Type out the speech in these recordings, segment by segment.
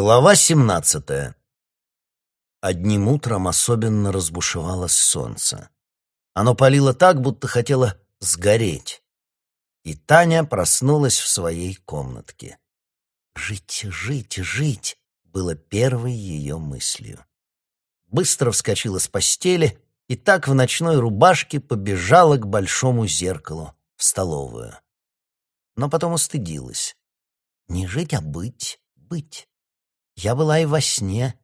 Глава семнадцатая. Одним утром особенно разбушевалось солнце. Оно палило так, будто хотело сгореть. И Таня проснулась в своей комнатке. «Жить, жить, жить!» было первой ее мыслью. Быстро вскочила с постели и так в ночной рубашке побежала к большому зеркалу в столовую. Но потом устыдилась. Не жить, а быть, быть. Я была и во сне,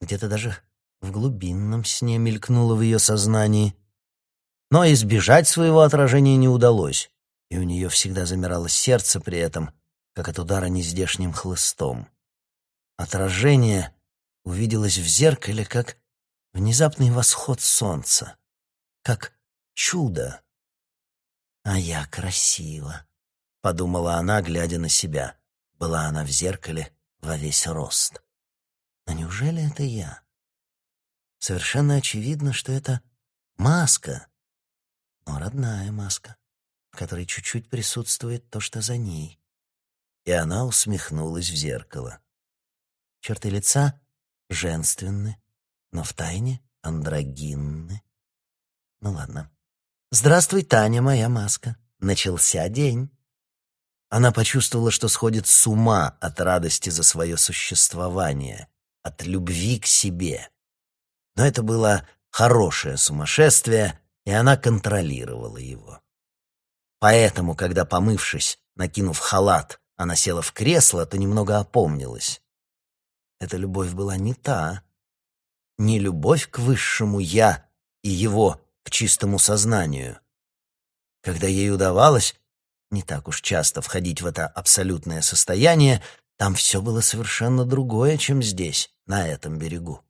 где-то даже в глубинном сне мелькнуло в ее сознании. Но избежать своего отражения не удалось, и у нее всегда замирало сердце при этом, как от удара нездешним хлыстом. Отражение увиделось в зеркале, как внезапный восход солнца, как чудо. «А я красива», — подумала она, глядя на себя. Была она в зеркале во весь рост. Но неужели это я? Совершенно очевидно, что это маска, но родная маска, в которой чуть-чуть присутствует то, что за ней. И она усмехнулась в зеркало. Черты лица женственны, но втайне андрогинны. Ну ладно. «Здравствуй, Таня, моя маска. Начался день». Она почувствовала, что сходит с ума от радости за свое существование, от любви к себе. Но это было хорошее сумасшествие, и она контролировала его. Поэтому, когда, помывшись, накинув халат, она села в кресло, то немного опомнилась. Эта любовь была не та, не любовь к высшему «я» и его к чистому сознанию. Когда ей удавалось не так уж часто входить в это абсолютное состояние, там все было совершенно другое, чем здесь, на этом берегу.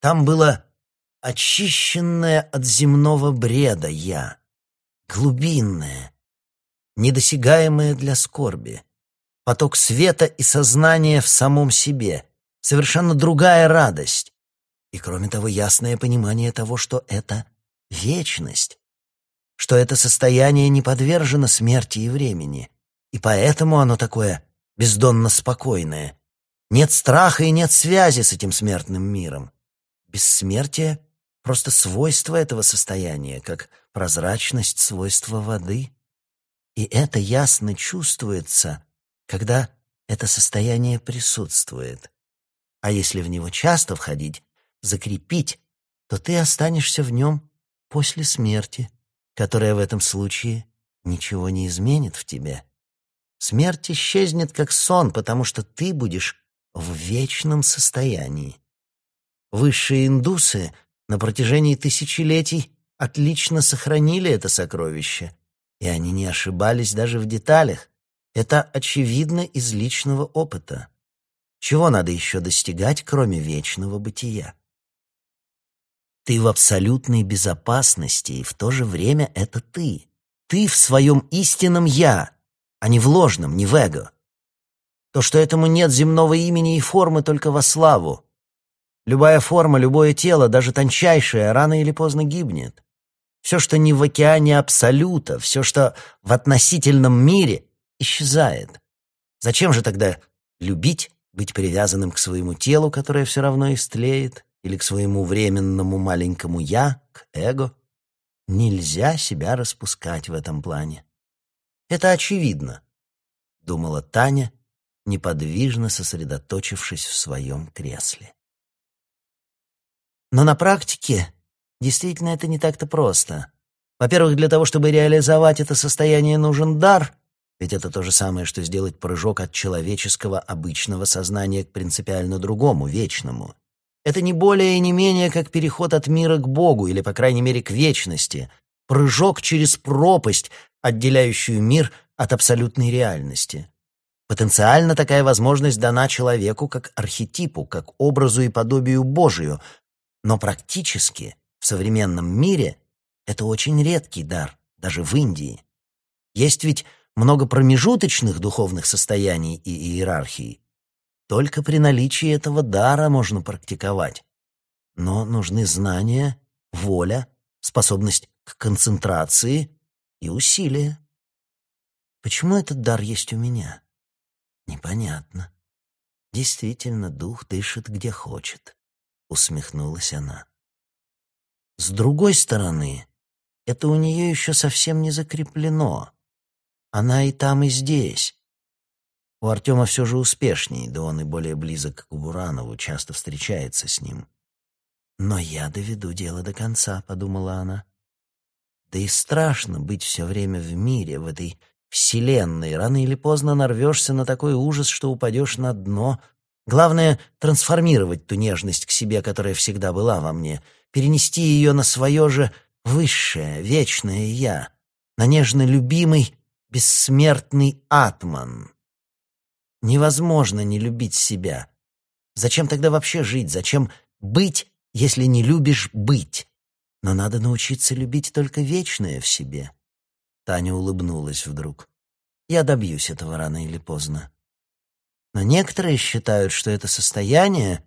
Там было очищенное от земного бреда «я», глубинное, недосягаемое для скорби, поток света и сознания в самом себе, совершенно другая радость, и, кроме того, ясное понимание того, что это вечность, что это состояние не подвержено смерти и времени, и поэтому оно такое бездонно спокойное. Нет страха и нет связи с этим смертным миром. Бессмертие — просто свойство этого состояния, как прозрачность свойства воды. И это ясно чувствуется, когда это состояние присутствует. А если в него часто входить, закрепить, то ты останешься в нем после смерти которая в этом случае ничего не изменит в тебе. Смерть исчезнет как сон, потому что ты будешь в вечном состоянии. Высшие индусы на протяжении тысячелетий отлично сохранили это сокровище, и они не ошибались даже в деталях. Это очевидно из личного опыта. Чего надо еще достигать, кроме вечного бытия? Ты в абсолютной безопасности, и в то же время это ты. Ты в своем истинном «я», а не в ложном, не в эго. То, что этому нет земного имени и формы только во славу. Любая форма, любое тело, даже тончайшее, рано или поздно гибнет. Все, что не в океане абсолюта, все, что в относительном мире, исчезает. Зачем же тогда любить, быть привязанным к своему телу, которое все равно истлеет, или к своему временному маленькому «я», к эго, нельзя себя распускать в этом плане. Это очевидно, думала Таня, неподвижно сосредоточившись в своем кресле. Но на практике действительно это не так-то просто. Во-первых, для того, чтобы реализовать это состояние, нужен дар, ведь это то же самое, что сделать прыжок от человеческого обычного сознания к принципиально другому, вечному. Это не более и не менее как переход от мира к Богу, или, по крайней мере, к вечности, прыжок через пропасть, отделяющую мир от абсолютной реальности. Потенциально такая возможность дана человеку как архетипу, как образу и подобию Божию, но практически в современном мире это очень редкий дар, даже в Индии. Есть ведь много промежуточных духовных состояний и иерархий, только при наличии этого дара можно практиковать. Но нужны знания, воля, способность к концентрации и усилия. Почему этот дар есть у меня? Непонятно. Действительно, дух дышит где хочет, усмехнулась она. С другой стороны, это у нее еще совсем не закреплено. Она и там, и здесь. У Артема все же успешней, да он и более близок к Буранову, часто встречается с ним. «Но я доведу дело до конца», — подумала она. «Да и страшно быть все время в мире, в этой вселенной. Рано или поздно нарвешься на такой ужас, что упадешь на дно. Главное — трансформировать ту нежность к себе, которая всегда была во мне, перенести ее на свое же высшее, вечное «я», на нежно любимый, бессмертный атман. Невозможно не любить себя. Зачем тогда вообще жить? Зачем быть, если не любишь быть? Но надо научиться любить только вечное в себе. Таня улыбнулась вдруг. Я добьюсь этого рано или поздно. Но некоторые считают, что это состояние,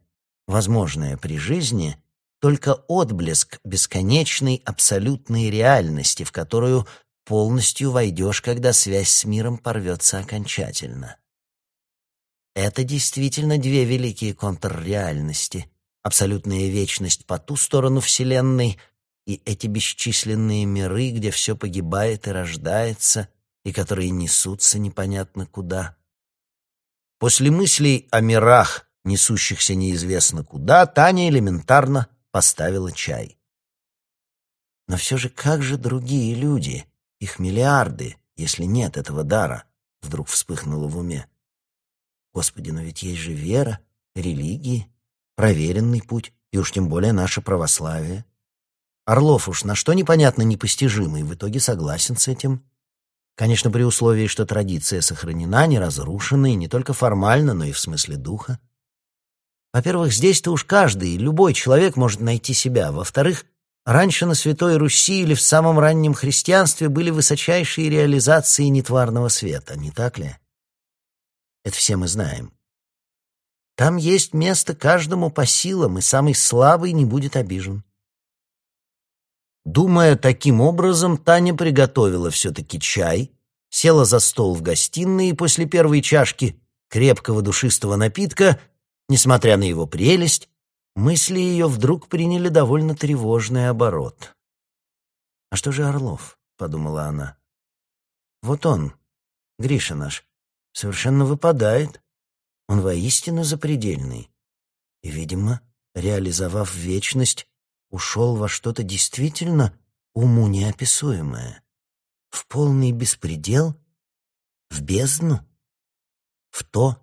возможное при жизни, только отблеск бесконечной абсолютной реальности, в которую полностью войдешь, когда связь с миром порвется окончательно. Это действительно две великие контрреальности. Абсолютная вечность по ту сторону Вселенной и эти бесчисленные миры, где все погибает и рождается, и которые несутся непонятно куда. После мыслей о мирах, несущихся неизвестно куда, Таня элементарно поставила чай. Но все же как же другие люди, их миллиарды, если нет этого дара, вдруг вспыхнуло в уме. Господи, но ведь есть же вера, религии, проверенный путь, и уж тем более наше православие. Орлов уж на что непонятно непостижимый, в итоге согласен с этим. Конечно, при условии, что традиция сохранена, не разрушена, и не только формально, но и в смысле духа. Во-первых, здесь-то уж каждый, любой человек может найти себя. Во-вторых, раньше на Святой Руси или в самом раннем христианстве были высочайшие реализации нетварного света, не так ли? Это все мы знаем. Там есть место каждому по силам, и самый слабый не будет обижен. Думая таким образом, Таня приготовила все-таки чай, села за стол в гостиной и после первой чашки крепкого душистого напитка, несмотря на его прелесть, мысли ее вдруг приняли довольно тревожный оборот. «А что же Орлов?» — подумала она. «Вот он, Гриша наш, совершенно выпадает. Он воистину запредельный. И, видимо, реализовав вечность, ушел во что-то действительно уму неописуемое. В полный беспредел? В бездну? В то,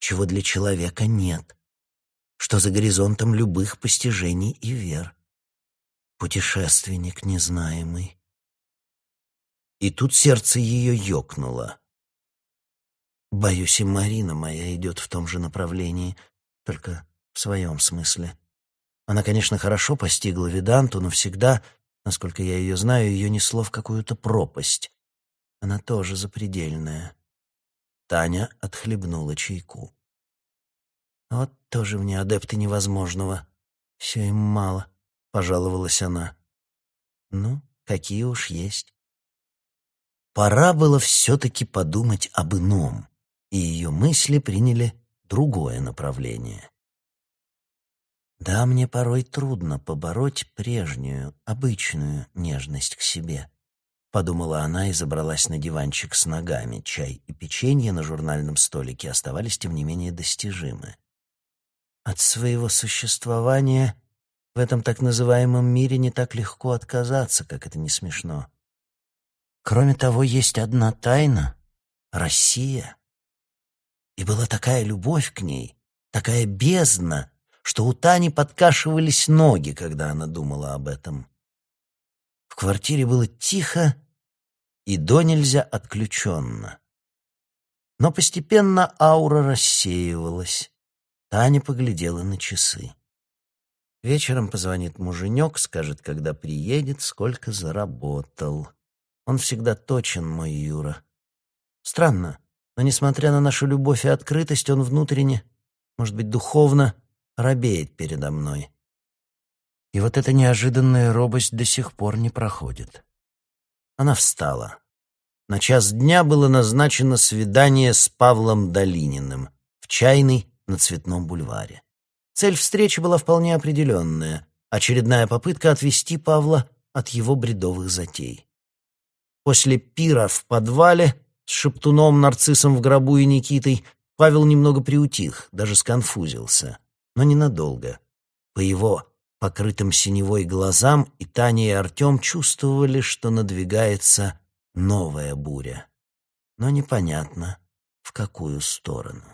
чего для человека нет, что за горизонтом любых постижений и вер. Путешественник незнаемый. И тут сердце ее ёкнуло. Боюсь, и Марина моя идет в том же направлении, только в своем смысле. Она, конечно, хорошо постигла Веданту, но всегда, насколько я ее знаю, ее несло в какую-то пропасть. Она тоже запредельная. Таня отхлебнула чайку. «Вот тоже мне адепты невозможного. Все им мало», — пожаловалась она. «Ну, какие уж есть». Пора было все-таки подумать об ином и ее мысли приняли другое направление. Да, мне порой трудно побороть прежнюю, обычную нежность к себе, подумала она и забралась на диванчик с ногами. Чай и печенье на журнальном столике оставались тем не менее достижимы. От своего существования в этом так называемом мире не так легко отказаться, как это не смешно. Кроме того, есть одна тайна — Россия. И была такая любовь к ней, такая бездна, что у Тани подкашивались ноги, когда она думала об этом. В квартире было тихо и до нельзя отключенно. Но постепенно аура рассеивалась. Таня поглядела на часы. Вечером позвонит муженек, скажет, когда приедет, сколько заработал. Он всегда точен, мой Юра. Странно, но, несмотря на нашу любовь и открытость, он внутренне, может быть, духовно, робеет передо мной. И вот эта неожиданная робость до сих пор не проходит. Она встала. На час дня было назначено свидание с Павлом Долининым в чайной на Цветном бульваре. Цель встречи была вполне определенная — очередная попытка отвести Павла от его бредовых затей. После пира в подвале с Шептуном, Нарциссом в гробу и Никитой Павел немного приутих, даже сконфузился, но ненадолго. По его покрытым синевой глазам и Таня и Артем чувствовали, что надвигается новая буря. Но непонятно, в какую сторону.